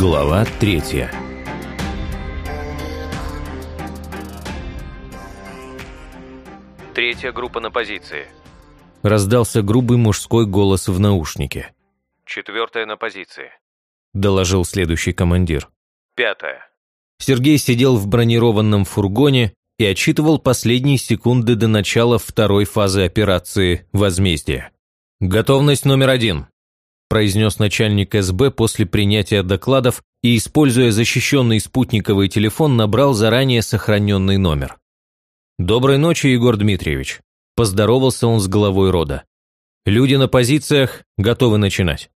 Глава третья Третья группа на позиции. Раздался грубый мужской голос в наушнике. Четвертая на позиции. Доложил следующий командир. Пятая. Сергей сидел в бронированном фургоне и отчитывал последние секунды до начала второй фазы операции «Возмездие». «Готовность номер один», – произнес начальник СБ после принятия докладов и, используя защищенный спутниковый телефон, набрал заранее сохраненный номер. «Доброй ночи, Егор Дмитриевич», – поздоровался он с главой рода. «Люди на позициях готовы начинать»,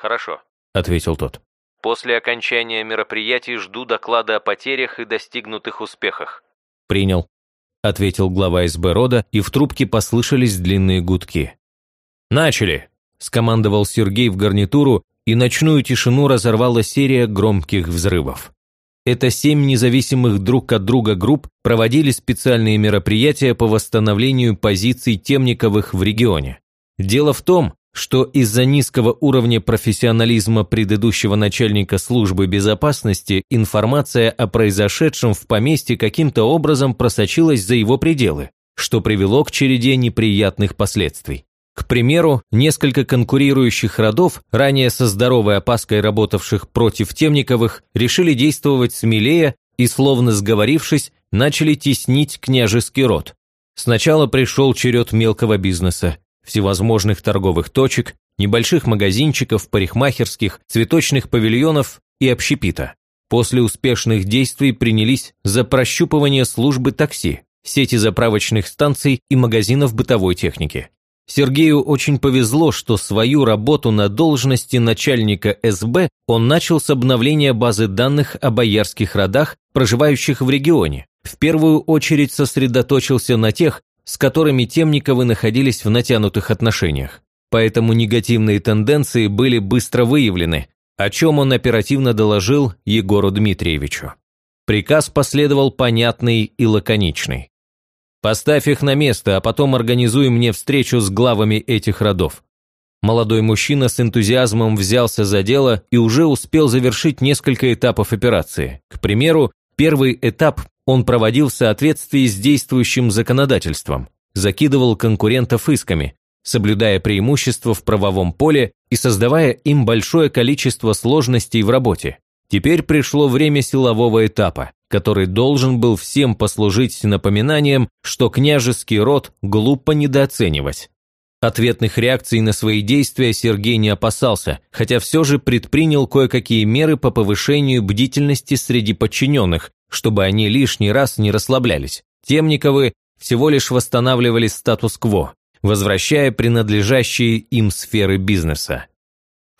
Хорошо. – ответил тот. После окончания мероприятий жду доклада о потерях и достигнутых успехах. «Принял», – ответил глава СБ рода, и в трубке послышались длинные гудки. «Начали!» – скомандовал Сергей в гарнитуру, и ночную тишину разорвала серия громких взрывов. Это семь независимых друг от друга групп проводили специальные мероприятия по восстановлению позиций Темниковых в регионе. Дело в том, что из-за низкого уровня профессионализма предыдущего начальника службы безопасности информация о произошедшем в поместье каким-то образом просочилась за его пределы, что привело к череде неприятных последствий. К примеру, несколько конкурирующих родов, ранее со здоровой опаской работавших против Темниковых, решили действовать смелее и, словно сговорившись, начали теснить княжеский род. Сначала пришел черед мелкого бизнеса, всевозможных торговых точек, небольших магазинчиков, парикмахерских, цветочных павильонов и общепита. После успешных действий принялись за прощупывание службы такси, сети заправочных станций и магазинов бытовой техники. Сергею очень повезло, что свою работу на должности начальника СБ он начал с обновления базы данных о боярских родах, проживающих в регионе. В первую очередь сосредоточился на тех, с которыми Темниковы находились в натянутых отношениях. Поэтому негативные тенденции были быстро выявлены, о чем он оперативно доложил Егору Дмитриевичу. Приказ последовал понятный и лаконичный. «Поставь их на место, а потом организуй мне встречу с главами этих родов». Молодой мужчина с энтузиазмом взялся за дело и уже успел завершить несколько этапов операции. К примеру, первый этап он проводил в соответствии с действующим законодательством, закидывал конкурентов исками, соблюдая преимущества в правовом поле и создавая им большое количество сложностей в работе. Теперь пришло время силового этапа, который должен был всем послужить напоминанием, что княжеский род глупо недооценивать. Ответных реакций на свои действия Сергей не опасался, хотя все же предпринял кое-какие меры по повышению бдительности среди подчиненных, чтобы они лишний раз не расслаблялись. Темниковы всего лишь восстанавливали статус-кво, возвращая принадлежащие им сферы бизнеса.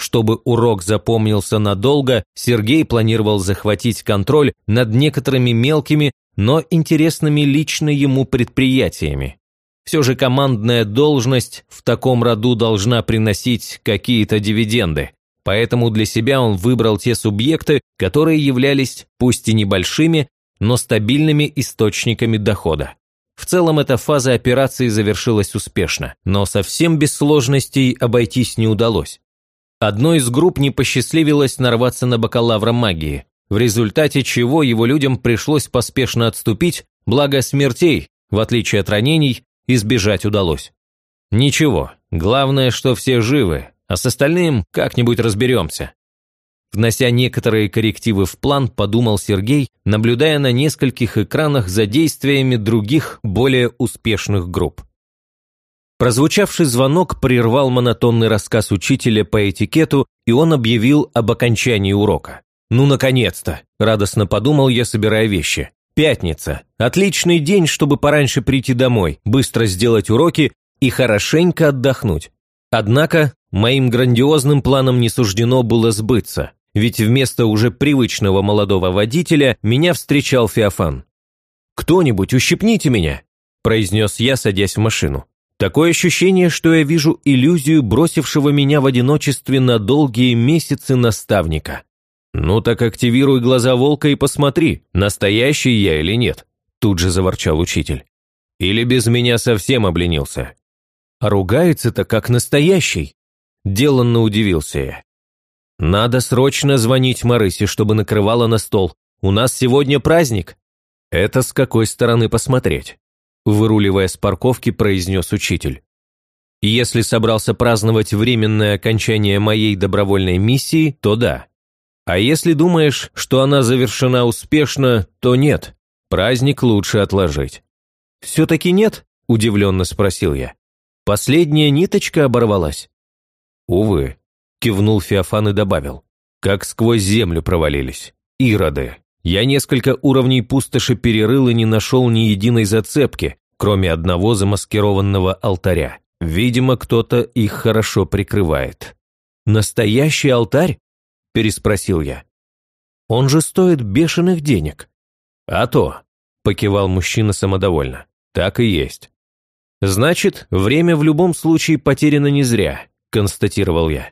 Чтобы урок запомнился надолго, Сергей планировал захватить контроль над некоторыми мелкими, но интересными лично ему предприятиями. Все же командная должность в таком роду должна приносить какие-то дивиденды, поэтому для себя он выбрал те субъекты, которые являлись, пусть и небольшими, но стабильными источниками дохода. В целом эта фаза операции завершилась успешно, но совсем без сложностей обойтись не удалось. Одной из групп не посчастливилось нарваться на бакалавра магии, в результате чего его людям пришлось поспешно отступить, благо смертей, в отличие от ранений, избежать удалось. Ничего, главное, что все живы, а с остальным как-нибудь разберемся. Внося некоторые коррективы в план, подумал Сергей, наблюдая на нескольких экранах за действиями других, более успешных групп. Прозвучавший звонок прервал монотонный рассказ учителя по этикету, и он объявил об окончании урока. «Ну, наконец-то!» – радостно подумал я, собирая вещи. «Пятница. Отличный день, чтобы пораньше прийти домой, быстро сделать уроки и хорошенько отдохнуть». Однако моим грандиозным планам не суждено было сбыться, ведь вместо уже привычного молодого водителя меня встречал Феофан. «Кто-нибудь ущипните меня!» – произнес я, садясь в машину. Такое ощущение, что я вижу иллюзию бросившего меня в одиночестве на долгие месяцы наставника. «Ну так активируй глаза волка и посмотри, настоящий я или нет», тут же заворчал учитель. «Или без меня совсем обленился?» «А ругается-то как настоящий», деланно удивился я. «Надо срочно звонить Марысе, чтобы накрывала на стол. У нас сегодня праздник!» «Это с какой стороны посмотреть?» Выруливая с парковки, произнес учитель. «Если собрался праздновать временное окончание моей добровольной миссии, то да. А если думаешь, что она завершена успешно, то нет. Праздник лучше отложить». «Все-таки нет?» – удивленно спросил я. «Последняя ниточка оборвалась?» «Увы», – кивнул Феофан и добавил. «Как сквозь землю провалились. Ироды. Я несколько уровней пустоши перерыл и не нашел ни единой зацепки, кроме одного замаскированного алтаря. Видимо, кто-то их хорошо прикрывает». «Настоящий алтарь?» – переспросил я. «Он же стоит бешеных денег». «А то», – покивал мужчина самодовольно. «Так и есть». «Значит, время в любом случае потеряно не зря», – констатировал я.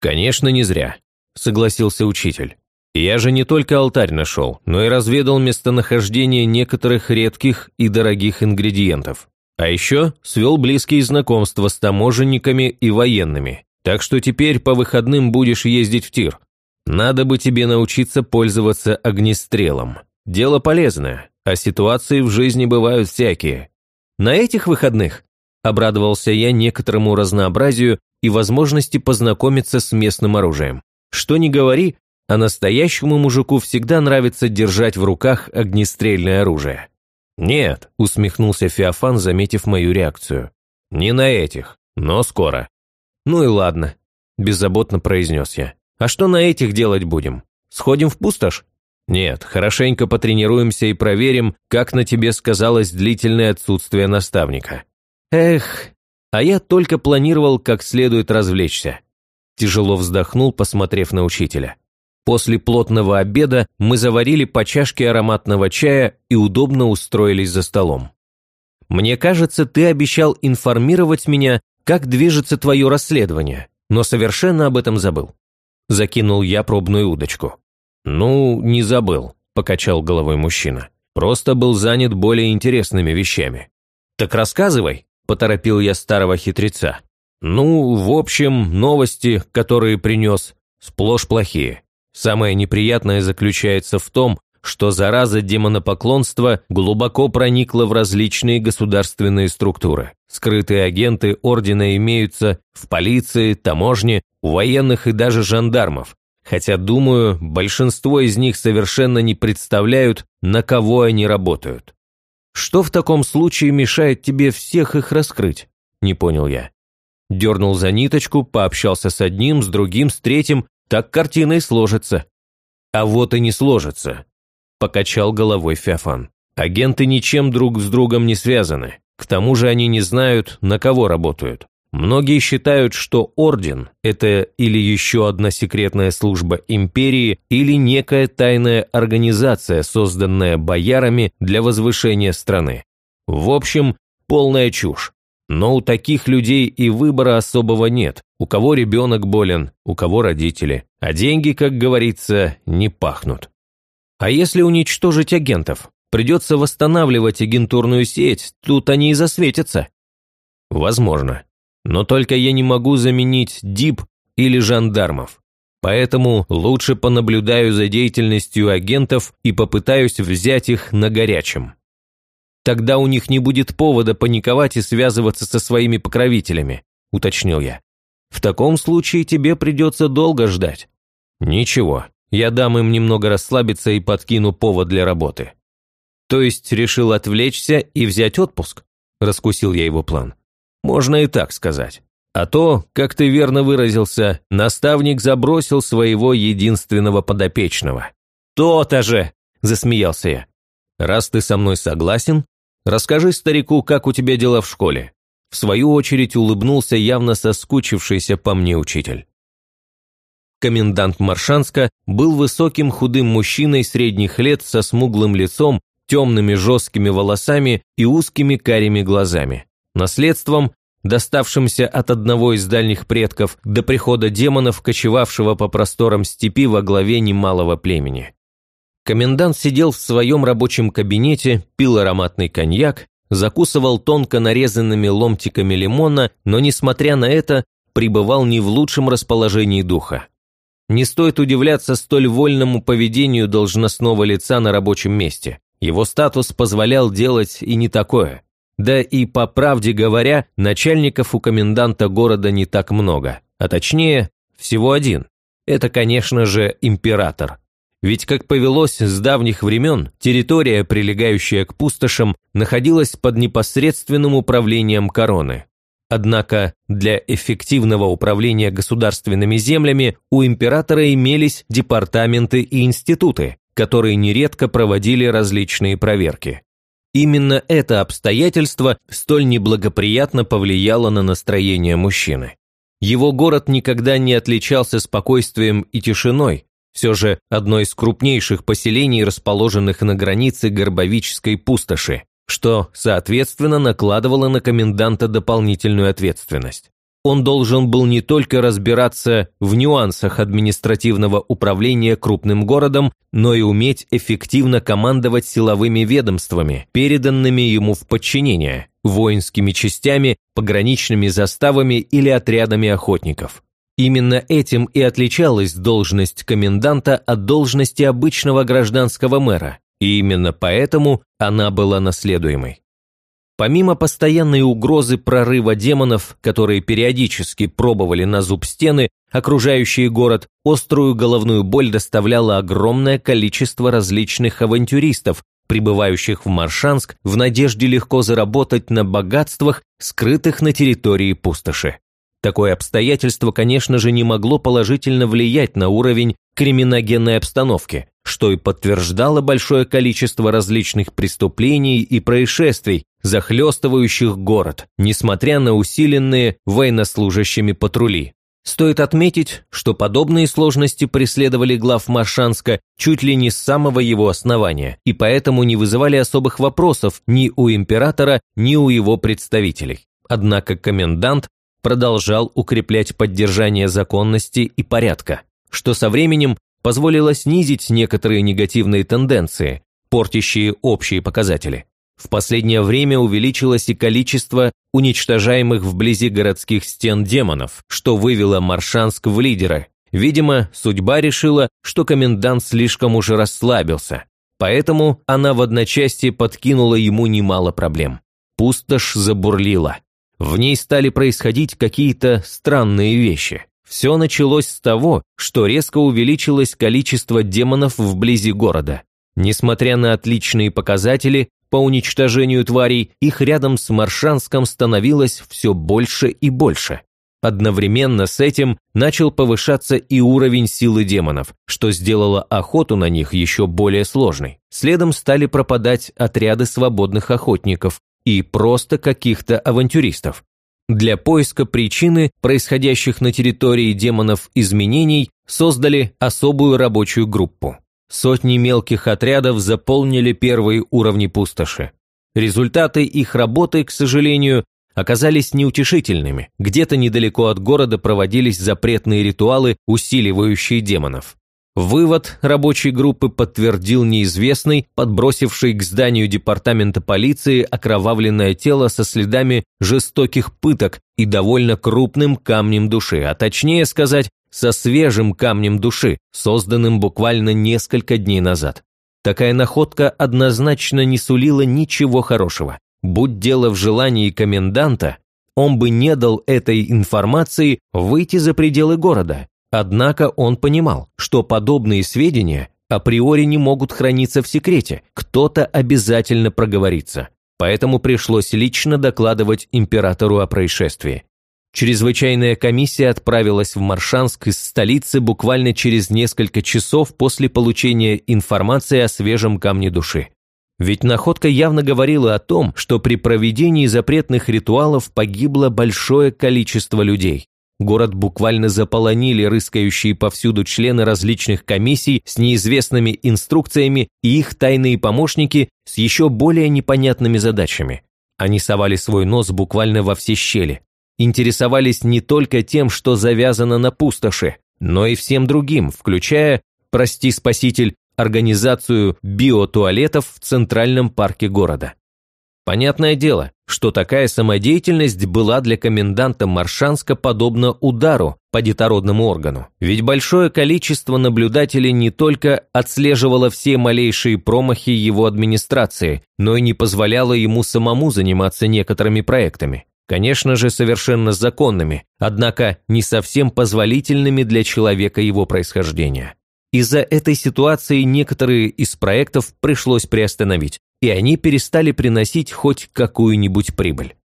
«Конечно, не зря», – согласился учитель. «Я же не только алтарь нашел, но и разведал местонахождение некоторых редких и дорогих ингредиентов. А еще свел близкие знакомства с таможенниками и военными, так что теперь по выходным будешь ездить в тир. Надо бы тебе научиться пользоваться огнестрелом. Дело полезное, а ситуации в жизни бывают всякие. На этих выходных обрадовался я некоторому разнообразию и возможности познакомиться с местным оружием. Что ни говори, а настоящему мужику всегда нравится держать в руках огнестрельное оружие. «Нет», – усмехнулся Феофан, заметив мою реакцию. «Не на этих, но скоро». «Ну и ладно», – беззаботно произнес я. «А что на этих делать будем? Сходим в пустошь?» «Нет, хорошенько потренируемся и проверим, как на тебе сказалось длительное отсутствие наставника». «Эх, а я только планировал как следует развлечься». Тяжело вздохнул, посмотрев на учителя. После плотного обеда мы заварили по чашке ароматного чая и удобно устроились за столом. «Мне кажется, ты обещал информировать меня, как движется твое расследование, но совершенно об этом забыл». Закинул я пробную удочку. «Ну, не забыл», – покачал головой мужчина. «Просто был занят более интересными вещами». «Так рассказывай», – поторопил я старого хитреца. «Ну, в общем, новости, которые принес, сплошь плохие. Самое неприятное заключается в том, что зараза демонопоклонства глубоко проникла в различные государственные структуры. Скрытые агенты ордена имеются в полиции, таможне, у военных и даже жандармов, хотя, думаю, большинство из них совершенно не представляют, на кого они работают. Что в таком случае мешает тебе всех их раскрыть? Не понял я. Дернул за ниточку, пообщался с одним, с другим, с третьим, так картина и сложится. А вот и не сложится, покачал головой Феофан. Агенты ничем друг с другом не связаны. К тому же они не знают, на кого работают. Многие считают, что Орден – это или еще одна секретная служба империи, или некая тайная организация, созданная боярами для возвышения страны. В общем, полная чушь. Но у таких людей и выбора особого нет. У кого ребенок болен, у кого родители. А деньги, как говорится, не пахнут. А если уничтожить агентов? Придется восстанавливать агентурную сеть, тут они и засветятся. Возможно. Но только я не могу заменить ДИП или жандармов. Поэтому лучше понаблюдаю за деятельностью агентов и попытаюсь взять их на горячем. Тогда у них не будет повода паниковать и связываться со своими покровителями, уточнил я. В таком случае тебе придется долго ждать. Ничего, я дам им немного расслабиться и подкину повод для работы. То есть решил отвлечься и взять отпуск? Раскусил я его план. Можно и так сказать. А то, как ты верно выразился, наставник забросил своего единственного подопечного. «То-то же!» – засмеялся я. «Раз ты со мной согласен, расскажи старику, как у тебя дела в школе». В свою очередь улыбнулся явно соскучившийся по мне учитель. Комендант Маршанска был высоким худым мужчиной средних лет со смуглым лицом, темными жесткими волосами и узкими карими глазами. Наследством, доставшимся от одного из дальних предков до прихода демонов, кочевавшего по просторам степи во главе немалого племени. Комендант сидел в своем рабочем кабинете, пил ароматный коньяк, закусывал тонко нарезанными ломтиками лимона, но, несмотря на это, пребывал не в лучшем расположении духа. Не стоит удивляться столь вольному поведению должностного лица на рабочем месте. Его статус позволял делать и не такое. Да и, по правде говоря, начальников у коменданта города не так много, а точнее, всего один. Это, конечно же, император. Ведь, как повелось с давних времен, территория, прилегающая к пустошам, находилась под непосредственным управлением короны. Однако для эффективного управления государственными землями у императора имелись департаменты и институты, которые нередко проводили различные проверки. Именно это обстоятельство столь неблагоприятно повлияло на настроение мужчины. Его город никогда не отличался спокойствием и тишиной, все же одно из крупнейших поселений, расположенных на границе Горбовической пустоши, что, соответственно, накладывало на коменданта дополнительную ответственность. Он должен был не только разбираться в нюансах административного управления крупным городом, но и уметь эффективно командовать силовыми ведомствами, переданными ему в подчинение, воинскими частями, пограничными заставами или отрядами охотников. Именно этим и отличалась должность коменданта от должности обычного гражданского мэра, и именно поэтому она была наследуемой. Помимо постоянной угрозы прорыва демонов, которые периодически пробовали на зуб стены, окружающие город, острую головную боль доставляло огромное количество различных авантюристов, прибывающих в Маршанск в надежде легко заработать на богатствах, скрытых на территории пустоши. Такое обстоятельство, конечно же, не могло положительно влиять на уровень криминогенной обстановки, что и подтверждало большое количество различных преступлений и происшествий, захлестывающих город, несмотря на усиленные военнослужащими патрули. Стоит отметить, что подобные сложности преследовали глав Маршанска чуть ли не с самого его основания, и поэтому не вызывали особых вопросов ни у императора, ни у его представителей. Однако комендант продолжал укреплять поддержание законности и порядка, что со временем позволило снизить некоторые негативные тенденции, портящие общие показатели. В последнее время увеличилось и количество уничтожаемых вблизи городских стен демонов, что вывело Маршанск в лидеры. Видимо, судьба решила, что комендант слишком уже расслабился, поэтому она в одночасье подкинула ему немало проблем. Пустошь забурлила. В ней стали происходить какие-то странные вещи. Все началось с того, что резко увеличилось количество демонов вблизи города. Несмотря на отличные показатели по уничтожению тварей, их рядом с Маршанском становилось все больше и больше. Одновременно с этим начал повышаться и уровень силы демонов, что сделало охоту на них еще более сложной. Следом стали пропадать отряды свободных охотников, и просто каких-то авантюристов. Для поиска причины происходящих на территории демонов изменений создали особую рабочую группу. Сотни мелких отрядов заполнили первые уровни пустоши. Результаты их работы, к сожалению, оказались неутешительными. Где-то недалеко от города проводились запретные ритуалы, усиливающие демонов. Вывод рабочей группы подтвердил неизвестный, подбросивший к зданию департамента полиции окровавленное тело со следами жестоких пыток и довольно крупным камнем души, а точнее сказать, со свежим камнем души, созданным буквально несколько дней назад. Такая находка однозначно не сулила ничего хорошего. Будь дело в желании коменданта, он бы не дал этой информации выйти за пределы города, Однако он понимал, что подобные сведения априори не могут храниться в секрете, кто-то обязательно проговорится. Поэтому пришлось лично докладывать императору о происшествии. Чрезвычайная комиссия отправилась в Маршанск из столицы буквально через несколько часов после получения информации о свежем камне души. Ведь находка явно говорила о том, что при проведении запретных ритуалов погибло большое количество людей. Город буквально заполонили рыскающие повсюду члены различных комиссий с неизвестными инструкциями и их тайные помощники с еще более непонятными задачами. Они совали свой нос буквально во все щели. Интересовались не только тем, что завязано на пустоши, но и всем другим, включая, прости спаситель, организацию биотуалетов в Центральном парке города. Понятное дело, что такая самодеятельность была для коменданта Маршанска подобна удару по детородному органу. Ведь большое количество наблюдателей не только отслеживало все малейшие промахи его администрации, но и не позволяло ему самому заниматься некоторыми проектами. Конечно же, совершенно законными, однако не совсем позволительными для человека его происхождения. Из-за этой ситуации некоторые из проектов пришлось приостановить, и они перестали приносить хоть какую-нибудь прибыль.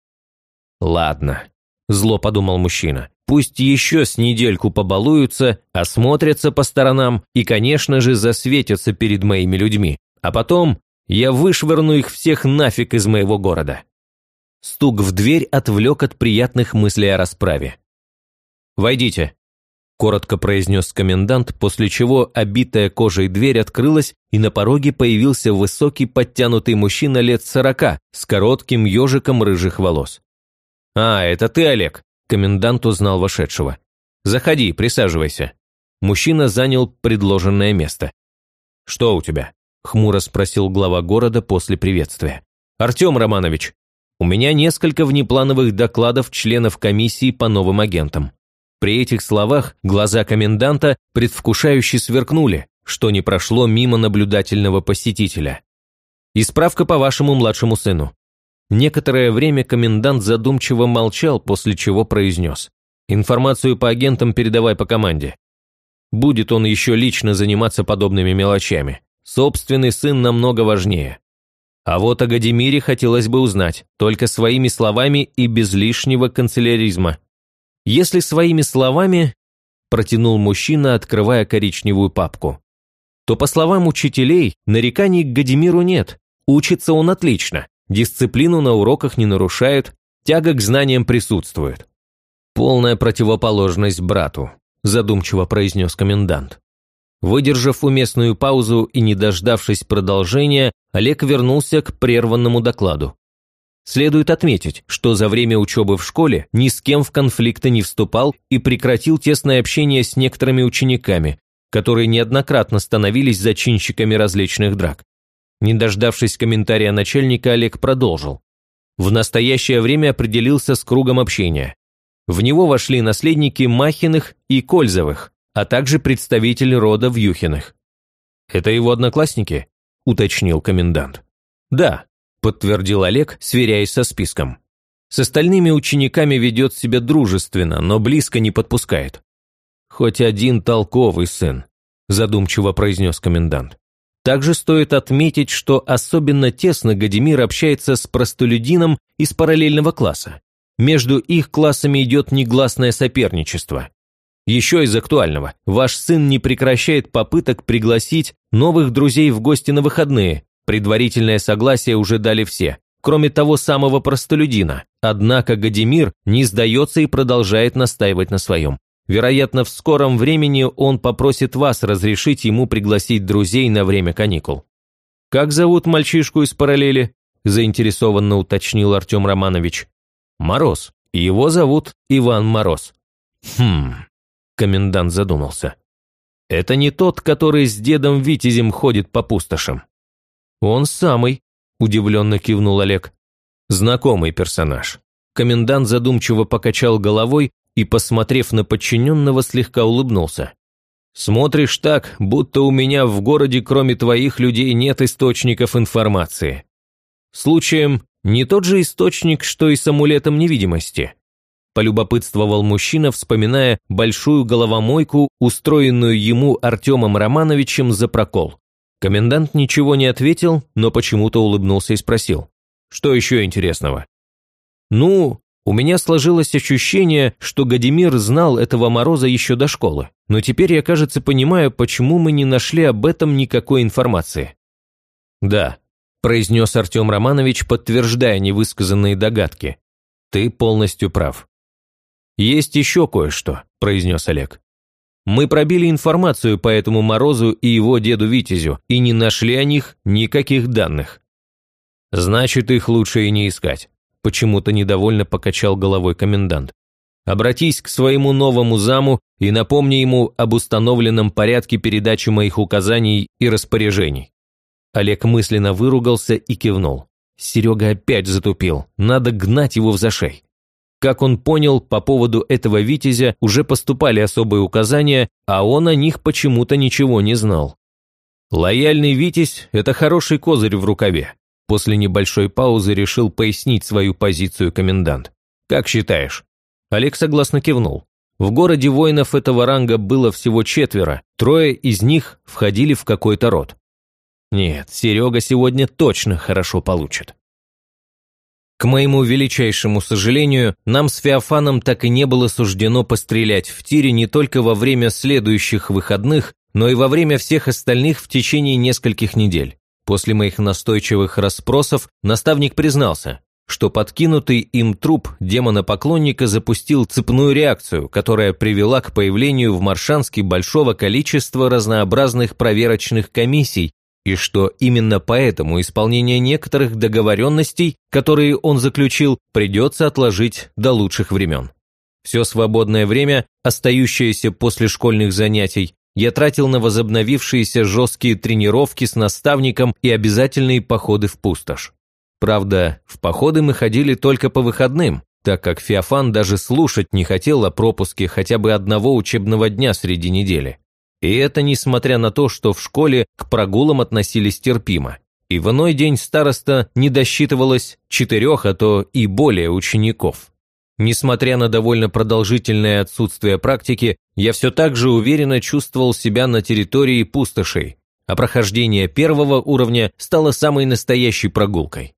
«Ладно», – зло подумал мужчина, – «пусть еще с недельку побалуются, осмотрятся по сторонам и, конечно же, засветятся перед моими людьми, а потом я вышвырну их всех нафиг из моего города». Стук в дверь отвлек от приятных мыслей о расправе. «Войдите», коротко произнес комендант, после чего обитая кожей дверь открылась, и на пороге появился высокий подтянутый мужчина лет сорока с коротким ежиком рыжих волос. «А, это ты, Олег?» – комендант узнал вошедшего. «Заходи, присаживайся». Мужчина занял предложенное место. «Что у тебя?» – хмуро спросил глава города после приветствия. «Артем Романович, у меня несколько внеплановых докладов членов комиссии по новым агентам. При этих словах глаза коменданта предвкушающе сверкнули, что не прошло мимо наблюдательного посетителя. «И справка по вашему младшему сыну». Некоторое время комендант задумчиво молчал, после чего произнес. «Информацию по агентам передавай по команде. Будет он еще лично заниматься подобными мелочами. Собственный сын намного важнее. А вот о Гадимире хотелось бы узнать, только своими словами и без лишнего канцеляризма. Если своими словами, протянул мужчина, открывая коричневую папку, то, по словам учителей, нареканий к Гадимиру нет. Учится он отлично, дисциплину на уроках не нарушает, тяга к знаниям присутствует. Полная противоположность брату, задумчиво произнес комендант. Выдержав уместную паузу и не дождавшись продолжения, Олег вернулся к прерванному докладу. Следует отметить, что за время учебы в школе ни с кем в конфликты не вступал и прекратил тесное общение с некоторыми учениками, которые неоднократно становились зачинщиками различных драк. Не дождавшись комментария начальника, Олег продолжил. В настоящее время определился с кругом общения. В него вошли наследники Махиных и Кользовых, а также представитель рода Вьюхиных. «Это его одноклассники?» – уточнил комендант. «Да», подтвердил Олег, сверяясь со списком. С остальными учениками ведет себя дружественно, но близко не подпускает. «Хоть один толковый сын», – задумчиво произнес комендант. Также стоит отметить, что особенно тесно Гадимир общается с простолюдином из параллельного класса. Между их классами идет негласное соперничество. Еще из актуального. Ваш сын не прекращает попыток пригласить новых друзей в гости на выходные, Предварительное согласие уже дали все, кроме того самого простолюдина. Однако Гадимир не сдается и продолжает настаивать на своем. Вероятно, в скором времени он попросит вас разрешить ему пригласить друзей на время каникул. «Как зовут мальчишку из параллели?» – заинтересованно уточнил Артем Романович. «Мороз. Его зовут Иван Мороз». «Хм...» – комендант задумался. «Это не тот, который с дедом Витязем ходит по пустошам». «Он самый», – удивленно кивнул Олег. «Знакомый персонаж». Комендант задумчиво покачал головой и, посмотрев на подчиненного, слегка улыбнулся. «Смотришь так, будто у меня в городе кроме твоих людей нет источников информации. Случаем, не тот же источник, что и с амулетом невидимости?» Полюбопытствовал мужчина, вспоминая большую головомойку, устроенную ему Артемом Романовичем за прокол. Комендант ничего не ответил, но почему-то улыбнулся и спросил. «Что еще интересного?» «Ну, у меня сложилось ощущение, что Гадимир знал этого Мороза еще до школы, но теперь я, кажется, понимаю, почему мы не нашли об этом никакой информации». «Да», – произнес Артем Романович, подтверждая невысказанные догадки. «Ты полностью прав». «Есть еще кое-что», – произнес Олег. Мы пробили информацию по этому Морозу и его деду Витязю и не нашли о них никаких данных. Значит, их лучше и не искать. Почему-то недовольно покачал головой комендант. Обратись к своему новому заму и напомни ему об установленном порядке передачи моих указаний и распоряжений. Олег мысленно выругался и кивнул. Серега опять затупил, надо гнать его в зашей. Как он понял, по поводу этого Витязя уже поступали особые указания, а он о них почему-то ничего не знал. Лояльный Витязь – это хороший козырь в рукаве. После небольшой паузы решил пояснить свою позицию комендант. «Как считаешь?» Олег согласно кивнул. В городе воинов этого ранга было всего четверо, трое из них входили в какой-то род. Нет, Серега сегодня точно хорошо получит. К моему величайшему сожалению, нам с Феофаном так и не было суждено пострелять в тире не только во время следующих выходных, но и во время всех остальных в течение нескольких недель. После моих настойчивых расспросов наставник признался, что подкинутый им труп демона-поклонника запустил цепную реакцию, которая привела к появлению в Маршанске большого количества разнообразных проверочных комиссий, и что именно поэтому исполнение некоторых договоренностей, которые он заключил, придется отложить до лучших времен. Все свободное время, остающееся после школьных занятий, я тратил на возобновившиеся жесткие тренировки с наставником и обязательные походы в пустошь. Правда, в походы мы ходили только по выходным, так как Феофан даже слушать не хотел о пропуске хотя бы одного учебного дня среди недели. И это несмотря на то, что в школе к прогулам относились терпимо. И в иной день староста не досчитывалось четырех, а то и более учеников. Несмотря на довольно продолжительное отсутствие практики, я все так же уверенно чувствовал себя на территории пустошей, а прохождение первого уровня стало самой настоящей прогулкой.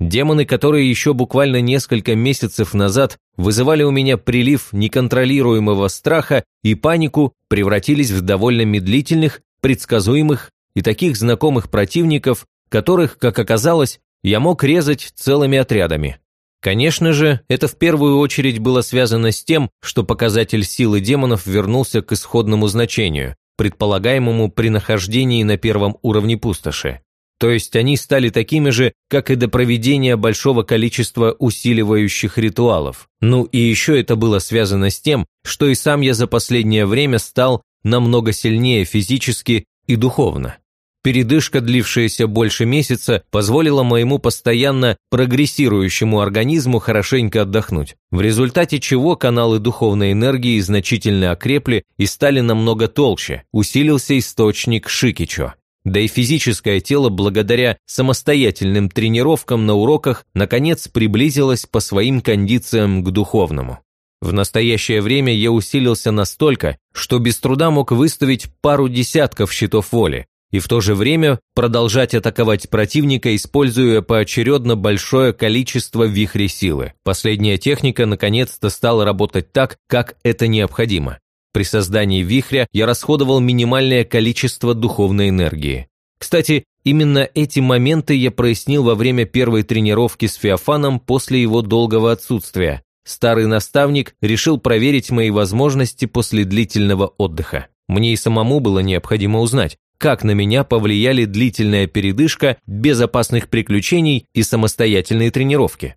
Демоны, которые еще буквально несколько месяцев назад вызывали у меня прилив неконтролируемого страха и панику, превратились в довольно медлительных, предсказуемых и таких знакомых противников, которых, как оказалось, я мог резать целыми отрядами. Конечно же, это в первую очередь было связано с тем, что показатель силы демонов вернулся к исходному значению, предполагаемому при нахождении на первом уровне пустоши. То есть они стали такими же, как и до проведения большого количества усиливающих ритуалов. Ну и еще это было связано с тем, что и сам я за последнее время стал намного сильнее физически и духовно. Передышка, длившаяся больше месяца, позволила моему постоянно прогрессирующему организму хорошенько отдохнуть, в результате чего каналы духовной энергии значительно окрепли и стали намного толще, усилился источник Шикичо. Да и физическое тело, благодаря самостоятельным тренировкам на уроках, наконец приблизилось по своим кондициям к духовному. В настоящее время я усилился настолько, что без труда мог выставить пару десятков щитов воли, и в то же время продолжать атаковать противника, используя поочередно большое количество вихрей силы. Последняя техника наконец-то стала работать так, как это необходимо. При создании вихря я расходовал минимальное количество духовной энергии. Кстати, именно эти моменты я прояснил во время первой тренировки с Феофаном после его долгого отсутствия. Старый наставник решил проверить мои возможности после длительного отдыха. Мне и самому было необходимо узнать, как на меня повлияли длительная передышка, безопасных приключений и самостоятельные тренировки.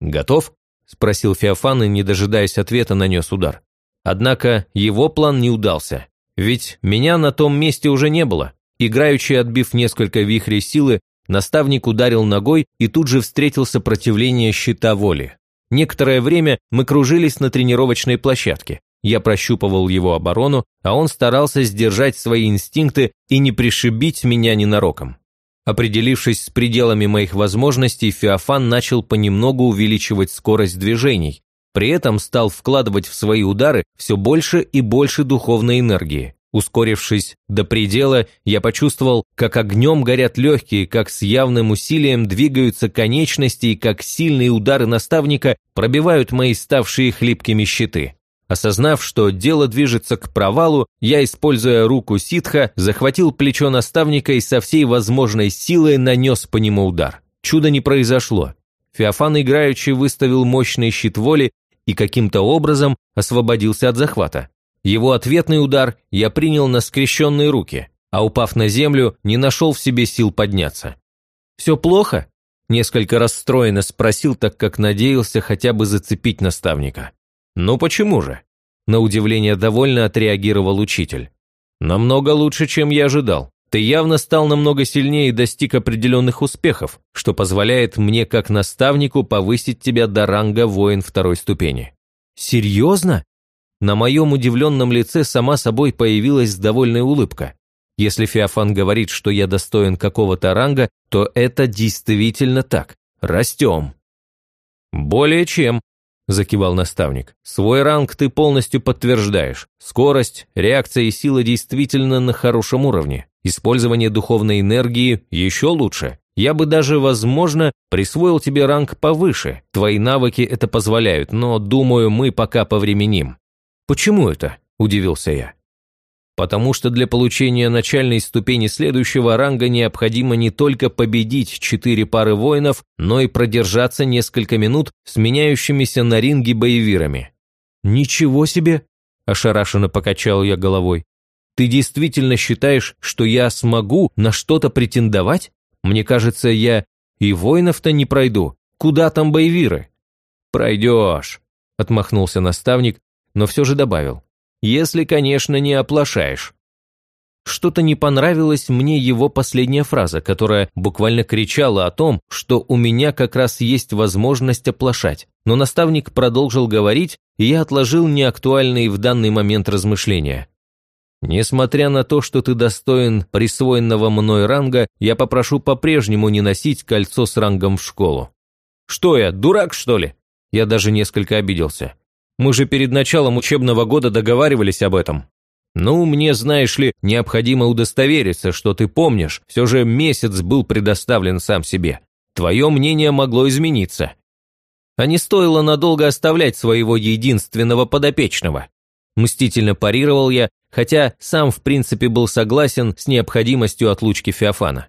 «Готов?» – спросил Феофан и, не дожидаясь ответа, нанес удар. Однако его план не удался, ведь меня на том месте уже не было. Играючи отбив несколько вихрей силы, наставник ударил ногой и тут же встретил сопротивление щита воли. Некоторое время мы кружились на тренировочной площадке. Я прощупывал его оборону, а он старался сдержать свои инстинкты и не пришибить меня ненароком. Определившись с пределами моих возможностей, Феофан начал понемногу увеличивать скорость движений, при этом стал вкладывать в свои удары все больше и больше духовной энергии. Ускорившись до предела, я почувствовал, как огнем горят легкие, как с явным усилием двигаются конечности и как сильные удары наставника пробивают мои ставшие хлипкими щиты. Осознав, что дело движется к провалу, я, используя руку ситха, захватил плечо наставника и со всей возможной силой нанес по нему удар. Чудо не произошло. Феофан играючи выставил мощный щит воли и каким-то образом освободился от захвата. Его ответный удар я принял на скрещенные руки, а упав на землю, не нашел в себе сил подняться. «Все плохо?» – несколько расстроенно спросил, так как надеялся хотя бы зацепить наставника. «Ну почему же?» На удивление довольно отреагировал учитель. «Намного лучше, чем я ожидал. Ты явно стал намного сильнее и достиг определенных успехов, что позволяет мне как наставнику повысить тебя до ранга воин второй ступени». «Серьезно?» На моем удивленном лице сама собой появилась довольная улыбка. Если Феофан говорит, что я достоин какого-то ранга, то это действительно так. Растем. «Более чем», – закивал наставник. «Свой ранг ты полностью подтверждаешь. Скорость, реакция и сила действительно на хорошем уровне. Использование духовной энергии еще лучше. Я бы даже, возможно, присвоил тебе ранг повыше. Твои навыки это позволяют, но, думаю, мы пока повременим». «Почему это?» – удивился я. «Потому что для получения начальной ступени следующего ранга необходимо не только победить четыре пары воинов, но и продержаться несколько минут с меняющимися на ринге боевирами». «Ничего себе!» – ошарашенно покачал я головой. Ты действительно считаешь, что я смогу на что-то претендовать? Мне кажется, я и воинов-то не пройду. Куда там боевиры?» «Пройдешь», – отмахнулся наставник, но все же добавил. «Если, конечно, не оплошаешь». Что-то не понравилось мне его последняя фраза, которая буквально кричала о том, что у меня как раз есть возможность оплошать. Но наставник продолжил говорить, и я отложил неактуальные в данный момент размышления. Несмотря на то, что ты достоин присвоенного мной ранга, я попрошу по-прежнему не носить кольцо с рангом в школу. Что я, дурак, что ли? Я даже несколько обиделся. Мы же перед началом учебного года договаривались об этом. Ну, мне, знаешь ли, необходимо удостовериться, что ты помнишь, все же месяц был предоставлен сам себе. Твое мнение могло измениться. А не стоило надолго оставлять своего единственного подопечного. Мстительно парировал я, хотя сам в принципе был согласен с необходимостью отлучки Феофана.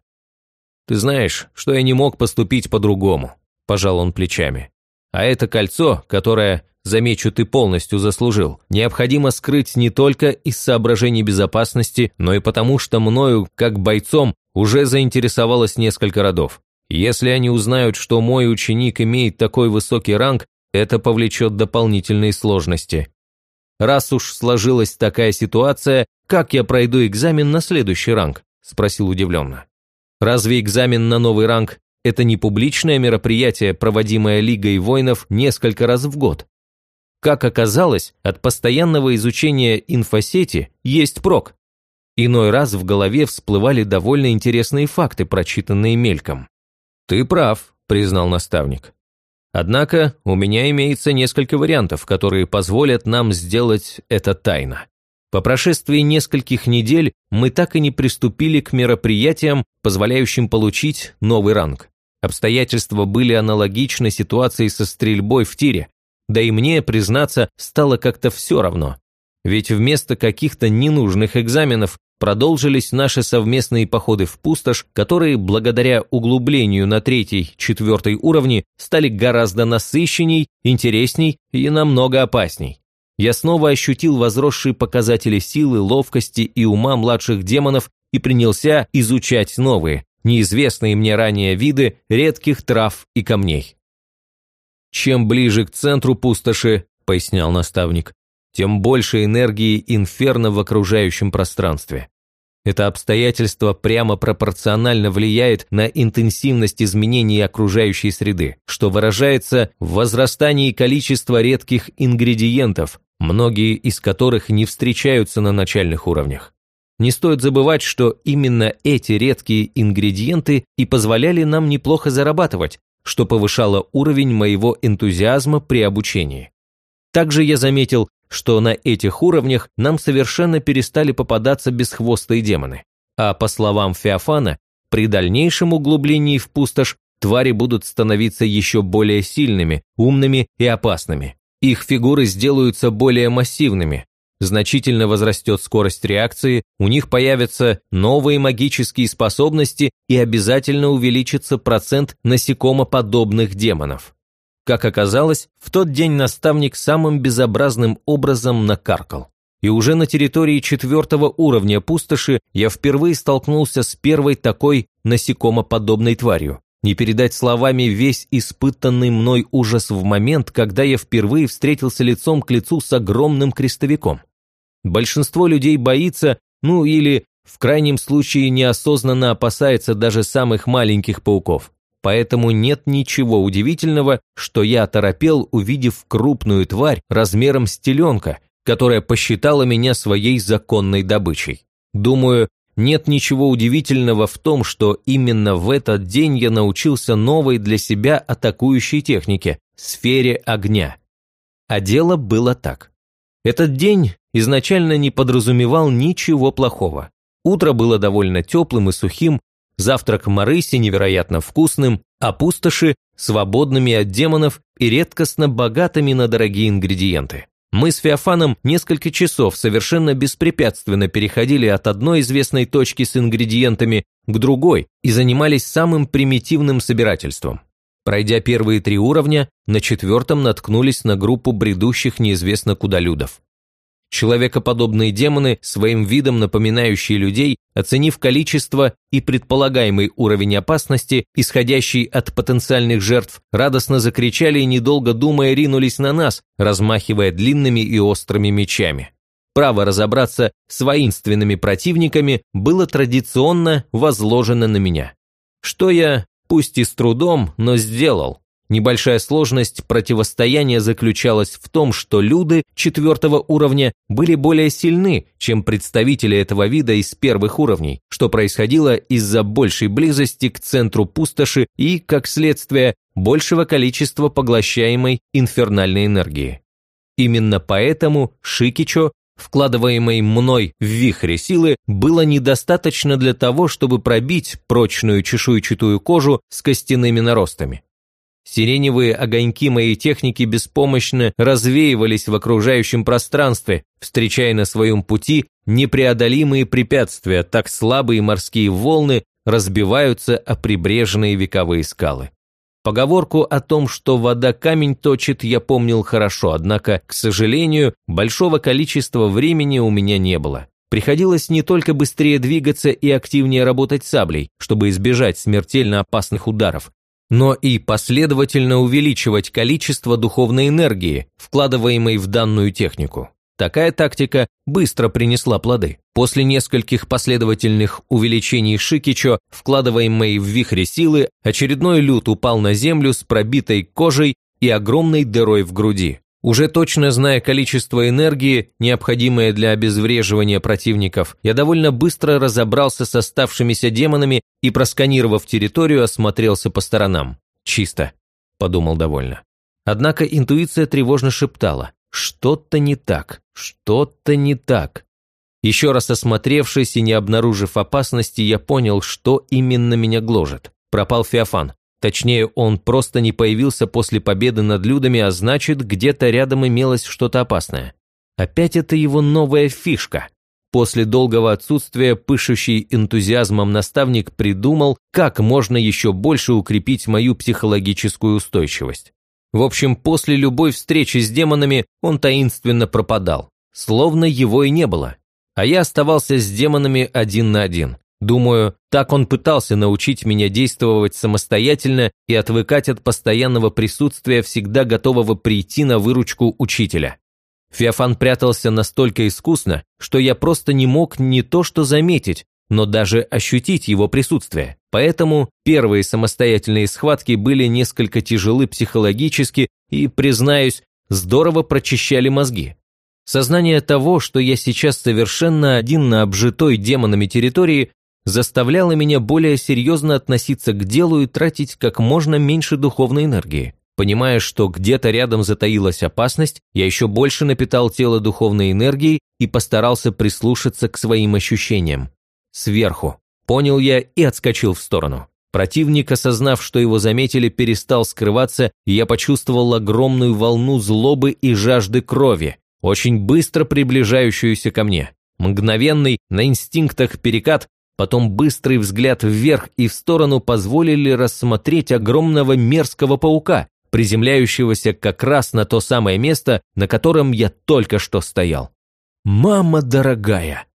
«Ты знаешь, что я не мог поступить по-другому», – пожал он плечами. «А это кольцо, которое, замечу, ты полностью заслужил, необходимо скрыть не только из соображений безопасности, но и потому, что мною, как бойцом, уже заинтересовалось несколько родов. Если они узнают, что мой ученик имеет такой высокий ранг, это повлечет дополнительные сложности. «Раз уж сложилась такая ситуация, как я пройду экзамен на следующий ранг?» – спросил удивленно. «Разве экзамен на новый ранг – это не публичное мероприятие, проводимое Лигой воинов несколько раз в год?» Как оказалось, от постоянного изучения инфосети есть прок. Иной раз в голове всплывали довольно интересные факты, прочитанные мельком. «Ты прав», – признал наставник. Однако у меня имеется несколько вариантов, которые позволят нам сделать это тайно. По прошествии нескольких недель мы так и не приступили к мероприятиям, позволяющим получить новый ранг. Обстоятельства были аналогичны ситуации со стрельбой в тире, да и мне, признаться, стало как-то все равно. Ведь вместо каких-то ненужных экзаменов продолжились наши совместные походы в пустошь, которые, благодаря углублению на третий, четвертый уровни, стали гораздо насыщенней, интересней и намного опасней. Я снова ощутил возросшие показатели силы, ловкости и ума младших демонов и принялся изучать новые, неизвестные мне ранее виды редких трав и камней. «Чем ближе к центру пустоши», – пояснял наставник, тем больше энергии инферно в окружающем пространстве. Это обстоятельство прямо пропорционально влияет на интенсивность изменений окружающей среды, что выражается в возрастании количества редких ингредиентов, многие из которых не встречаются на начальных уровнях. Не стоит забывать, что именно эти редкие ингредиенты и позволяли нам неплохо зарабатывать, что повышало уровень моего энтузиазма при обучении. Также я заметил, что на этих уровнях нам совершенно перестали попадаться бесхвостые демоны. А по словам Феофана, при дальнейшем углублении в пустошь твари будут становиться еще более сильными, умными и опасными. Их фигуры сделаются более массивными, значительно возрастет скорость реакции, у них появятся новые магические способности и обязательно увеличится процент насекомоподобных демонов. Как оказалось, в тот день наставник самым безобразным образом накаркал. И уже на территории четвертого уровня пустоши я впервые столкнулся с первой такой насекомоподобной тварью. Не передать словами весь испытанный мной ужас в момент, когда я впервые встретился лицом к лицу с огромным крестовиком. Большинство людей боится, ну или в крайнем случае неосознанно опасается даже самых маленьких пауков. Поэтому нет ничего удивительного, что я торопел, увидев крупную тварь размером с теленка, которая посчитала меня своей законной добычей. Думаю, нет ничего удивительного в том, что именно в этот день я научился новой для себя атакующей технике – сфере огня. А дело было так. Этот день изначально не подразумевал ничего плохого. Утро было довольно теплым и сухим, завтрак Марыси невероятно вкусным, а пустоши – свободными от демонов и редкостно богатыми на дорогие ингредиенты. Мы с Феофаном несколько часов совершенно беспрепятственно переходили от одной известной точки с ингредиентами к другой и занимались самым примитивным собирательством. Пройдя первые три уровня, на четвертом наткнулись на группу бредущих неизвестно куда людов. Человекоподобные демоны, своим видом напоминающие людей, оценив количество и предполагаемый уровень опасности, исходящий от потенциальных жертв, радостно закричали и, недолго думая, ринулись на нас, размахивая длинными и острыми мечами. Право разобраться с воинственными противниками было традиционно возложено на меня. Что я, пусть и с трудом, но сделал. Небольшая сложность противостояния заключалась в том, что люды четвертого уровня были более сильны, чем представители этого вида из первых уровней, что происходило из-за большей близости к центру пустоши и, как следствие, большего количества поглощаемой инфернальной энергии. Именно поэтому Шикичо, вкладываемой мной в вихре силы, было недостаточно для того, чтобы пробить прочную чешуйчатую кожу с костяными наростами. Сиреневые огоньки моей техники беспомощно развеивались в окружающем пространстве, встречая на своем пути непреодолимые препятствия, так слабые морские волны разбиваются о прибрежные вековые скалы. Поговорку о том, что вода камень точит, я помнил хорошо, однако, к сожалению, большого количества времени у меня не было. Приходилось не только быстрее двигаться и активнее работать саблей, чтобы избежать смертельно опасных ударов, но и последовательно увеличивать количество духовной энергии, вкладываемой в данную технику. Такая тактика быстро принесла плоды. После нескольких последовательных увеличений Шикичо, вкладываемой в вихре силы, очередной лют упал на землю с пробитой кожей и огромной дырой в груди. Уже точно зная количество энергии, необходимое для обезвреживания противников, я довольно быстро разобрался с оставшимися демонами и, просканировав территорию, осмотрелся по сторонам. «Чисто», – подумал довольно. Однако интуиция тревожно шептала. «Что-то не так, что-то не так». Еще раз осмотревшись и не обнаружив опасности, я понял, что именно меня гложет. Пропал Феофан. Точнее, он просто не появился после победы над людами, а значит, где-то рядом имелось что-то опасное. Опять это его новая фишка. После долгого отсутствия пышущий энтузиазмом наставник придумал, как можно еще больше укрепить мою психологическую устойчивость. В общем, после любой встречи с демонами он таинственно пропадал, словно его и не было. А я оставался с демонами один на один. Думаю, так он пытался научить меня действовать самостоятельно и отвыкать от постоянного присутствия всегда готового прийти на выручку учителя. Феофан прятался настолько искусно, что я просто не мог не то что заметить, но даже ощутить его присутствие. Поэтому первые самостоятельные схватки были несколько тяжелы психологически и, признаюсь, здорово прочищали мозги. Сознание того, что я сейчас совершенно один на обжитой демонами территории, заставляло меня более серьезно относиться к делу и тратить как можно меньше духовной энергии. Понимая, что где-то рядом затаилась опасность, я еще больше напитал тело духовной энергией и постарался прислушаться к своим ощущениям. Сверху. Понял я и отскочил в сторону. Противник, осознав, что его заметили, перестал скрываться, и я почувствовал огромную волну злобы и жажды крови, очень быстро приближающуюся ко мне. Мгновенный, на инстинктах перекат, Потом быстрый взгляд вверх и в сторону позволили рассмотреть огромного мерзкого паука, приземляющегося как раз на то самое место, на котором я только что стоял. «Мама дорогая!»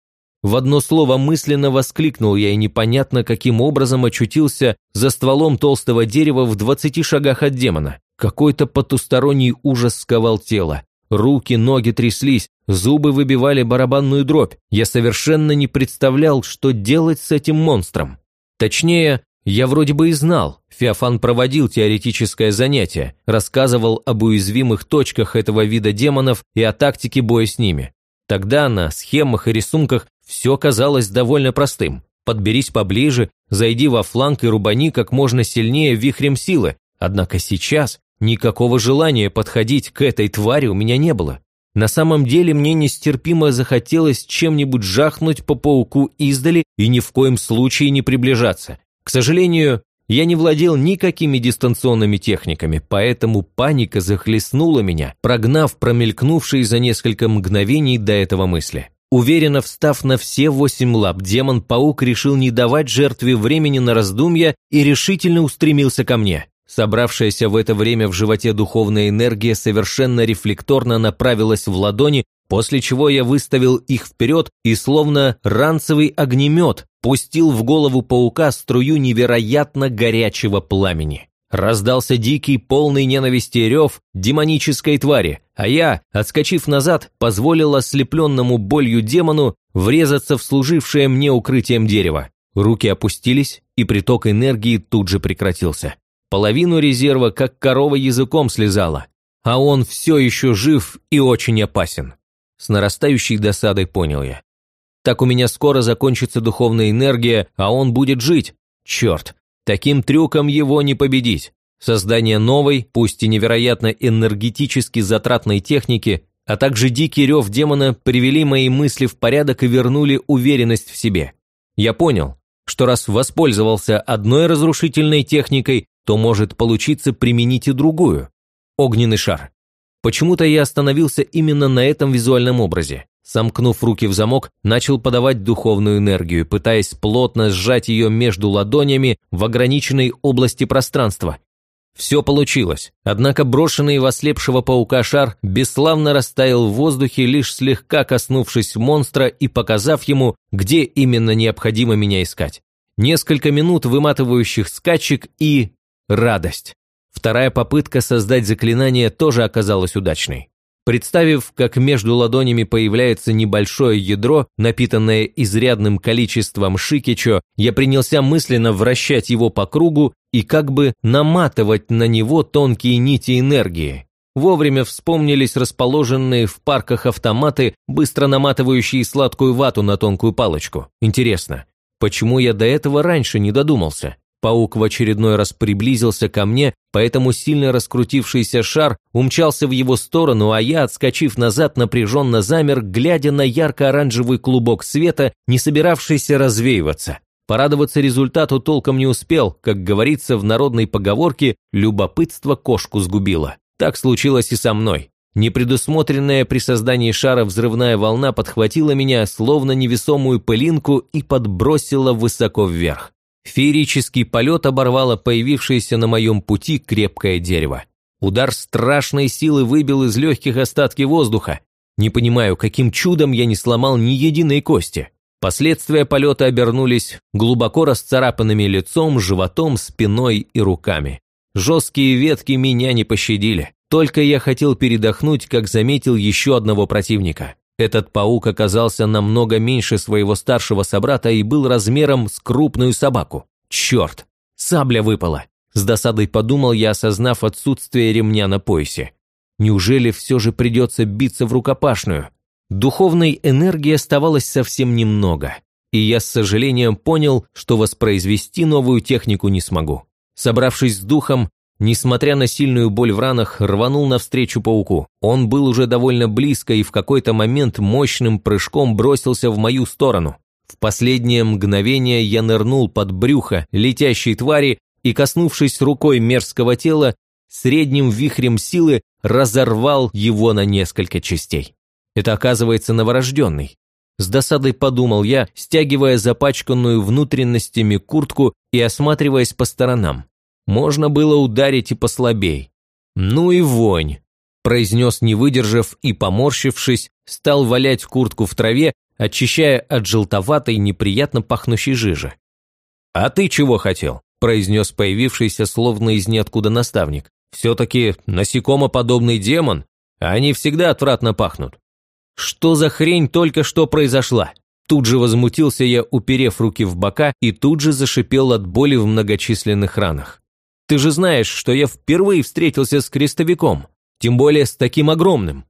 В одно слово мысленно воскликнул я и непонятно каким образом очутился за стволом толстого дерева в двадцати шагах от демона. Какой-то потусторонний ужас сковал тело. Руки, ноги тряслись, зубы выбивали барабанную дробь. Я совершенно не представлял, что делать с этим монстром. Точнее, я вроде бы и знал. Феофан проводил теоретическое занятие, рассказывал об уязвимых точках этого вида демонов и о тактике боя с ними. Тогда на схемах и рисунках все казалось довольно простым. Подберись поближе, зайди во фланг и рубани как можно сильнее вихрем силы. Однако сейчас никакого желания подходить к этой твари у меня не было. На самом деле мне нестерпимо захотелось чем-нибудь жахнуть по пауку издали и ни в коем случае не приближаться. К сожалению, я не владел никакими дистанционными техниками, поэтому паника захлестнула меня, прогнав промелькнувшие за несколько мгновений до этого мысли. Уверенно встав на все восемь лап, демон-паук решил не давать жертве времени на раздумья и решительно устремился ко мне. Собравшаяся в это время в животе духовная энергия совершенно рефлекторно направилась в ладони, после чего я выставил их вперед и словно ранцевый огнемет пустил в голову паука струю невероятно горячего пламени. Раздался дикий, полный ненависти рев демонической твари, а я, отскочив назад, позволил ослепленному болью демону врезаться в служившее мне укрытием дерево. Руки опустились, и приток энергии тут же прекратился. Половину резерва как корова языком слезала, а он все еще жив и очень опасен. С нарастающей досадой понял я. Так у меня скоро закончится духовная энергия, а он будет жить. Черт, таким трюком его не победить. Создание новой, пусть и невероятно энергетически затратной техники, а также дикий рев демона привели мои мысли в порядок и вернули уверенность в себе. Я понял, что раз воспользовался одной разрушительной техникой, то может получиться применить и другую. Огненный шар. Почему-то я остановился именно на этом визуальном образе сомкнув руки в замок, начал подавать духовную энергию, пытаясь плотно сжать ее между ладонями в ограниченной области пространства. Все получилось, однако брошенный в ослепшего паука шар бесславно растаял в воздухе, лишь слегка коснувшись монстра и показав ему, где именно необходимо меня искать. Несколько минут выматывающих скачек и... радость. Вторая попытка создать заклинание тоже оказалась удачной. Представив, как между ладонями появляется небольшое ядро, напитанное изрядным количеством шикичо, я принялся мысленно вращать его по кругу и как бы наматывать на него тонкие нити энергии. Вовремя вспомнились расположенные в парках автоматы, быстро наматывающие сладкую вату на тонкую палочку. Интересно, почему я до этого раньше не додумался? Паук в очередной раз приблизился ко мне, поэтому сильно раскрутившийся шар умчался в его сторону, а я, отскочив назад, напряженно замер, глядя на ярко-оранжевый клубок света, не собиравшийся развеиваться. Порадоваться результату толком не успел, как говорится в народной поговорке «любопытство кошку сгубило». Так случилось и со мной. Непредусмотренная при создании шара взрывная волна подхватила меня, словно невесомую пылинку, и подбросила высоко вверх. Феерический полет оборвало появившееся на моем пути крепкое дерево. Удар страшной силы выбил из легких остатки воздуха. Не понимаю, каким чудом я не сломал ни единой кости. Последствия полета обернулись глубоко расцарапанными лицом, животом, спиной и руками. Жесткие ветки меня не пощадили. Только я хотел передохнуть, как заметил еще одного противника. Этот паук оказался намного меньше своего старшего собрата и был размером с крупную собаку. Черт, сабля выпала. С досадой подумал я, осознав отсутствие ремня на поясе. Неужели все же придется биться в рукопашную? Духовной энергии оставалось совсем немного, и я с сожалением понял, что воспроизвести новую технику не смогу. Собравшись с духом, Несмотря на сильную боль в ранах, рванул навстречу пауку. Он был уже довольно близко и в какой-то момент мощным прыжком бросился в мою сторону. В последнее мгновение я нырнул под брюхо летящей твари и, коснувшись рукой мерзкого тела, средним вихрем силы разорвал его на несколько частей. Это оказывается новорожденный. С досадой подумал я, стягивая запачканную внутренностями куртку и осматриваясь по сторонам. Можно было ударить и послабей. «Ну и вонь!» – произнес, не выдержав и, поморщившись, стал валять куртку в траве, очищая от желтоватой, неприятно пахнущей жижи. «А ты чего хотел?» – произнес появившийся словно из ниоткуда наставник. «Все-таки насекомоподобный демон, Они всегда отвратно пахнут. Что за хрень только что произошла? Тут же возмутился я, уперев руки в бока, и тут же зашипел от боли в многочисленных ранах. Ты же знаешь, что я впервые встретился с крестовиком, тем более с таким огромным.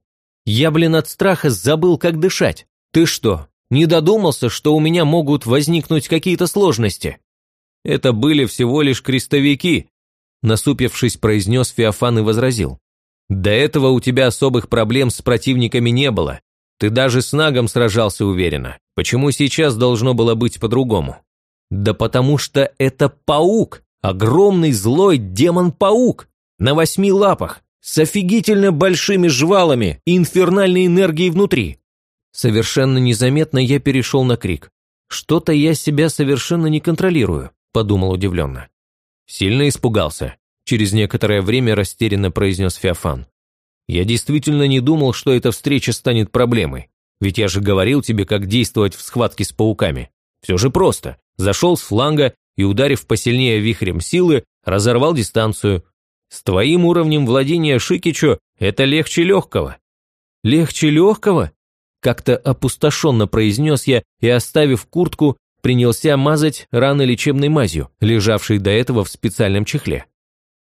Я, блин, от страха забыл, как дышать. Ты что, не додумался, что у меня могут возникнуть какие-то сложности? Это были всего лишь крестовики, насупившись, произнес Феофан и возразил. До этого у тебя особых проблем с противниками не было. Ты даже с Нагом сражался уверенно. Почему сейчас должно было быть по-другому? Да потому что это паук, огромный злой демон-паук, на восьми лапах, с офигительно большими жвалами и инфернальной энергией внутри. Совершенно незаметно я перешел на крик. Что-то я себя совершенно не контролирую, подумал удивленно. Сильно испугался. Через некоторое время растерянно произнес Феофан. Я действительно не думал, что эта встреча станет проблемой. Ведь я же говорил тебе, как действовать в схватке с пауками. Все же просто. Зашел с фланга и, ударив посильнее вихрем силы, разорвал дистанцию. С твоим уровнем владения Шикичу это легче легкого. Легче легкого? Как-то опустошенно произнес я и, оставив куртку, принялся мазать раны лечебной мазью, лежавшей до этого в специальном чехле.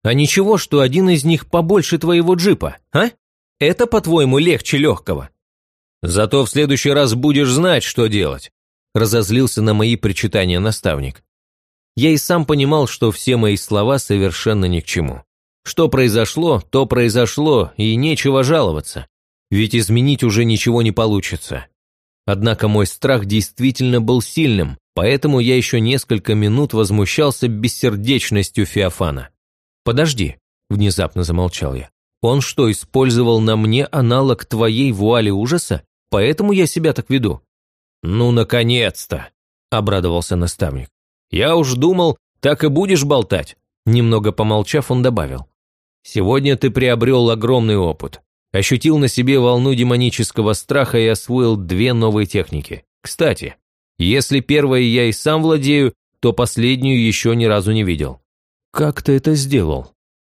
А ничего, что один из них побольше твоего джипа, а? Это, по-твоему, легче легкого? Зато в следующий раз будешь знать, что делать. Разозлился на мои причитания наставник. Я и сам понимал, что все мои слова совершенно ни к чему. Что произошло, то произошло, и нечего жаловаться. Ведь изменить уже ничего не получится. Однако мой страх действительно был сильным, поэтому я еще несколько минут возмущался бессердечностью Феофана. «Подожди», – внезапно замолчал я. «Он что, использовал на мне аналог твоей вуали ужаса? Поэтому я себя так веду?» «Ну, наконец-то!» – обрадовался наставник. «Я уж думал, так и будешь болтать». Немного помолчав, он добавил. «Сегодня ты приобрел огромный опыт. Ощутил на себе волну демонического страха и освоил две новые техники. Кстати, если первой я и сам владею, то последнюю еще ни разу не видел. «Как ты это сделал?»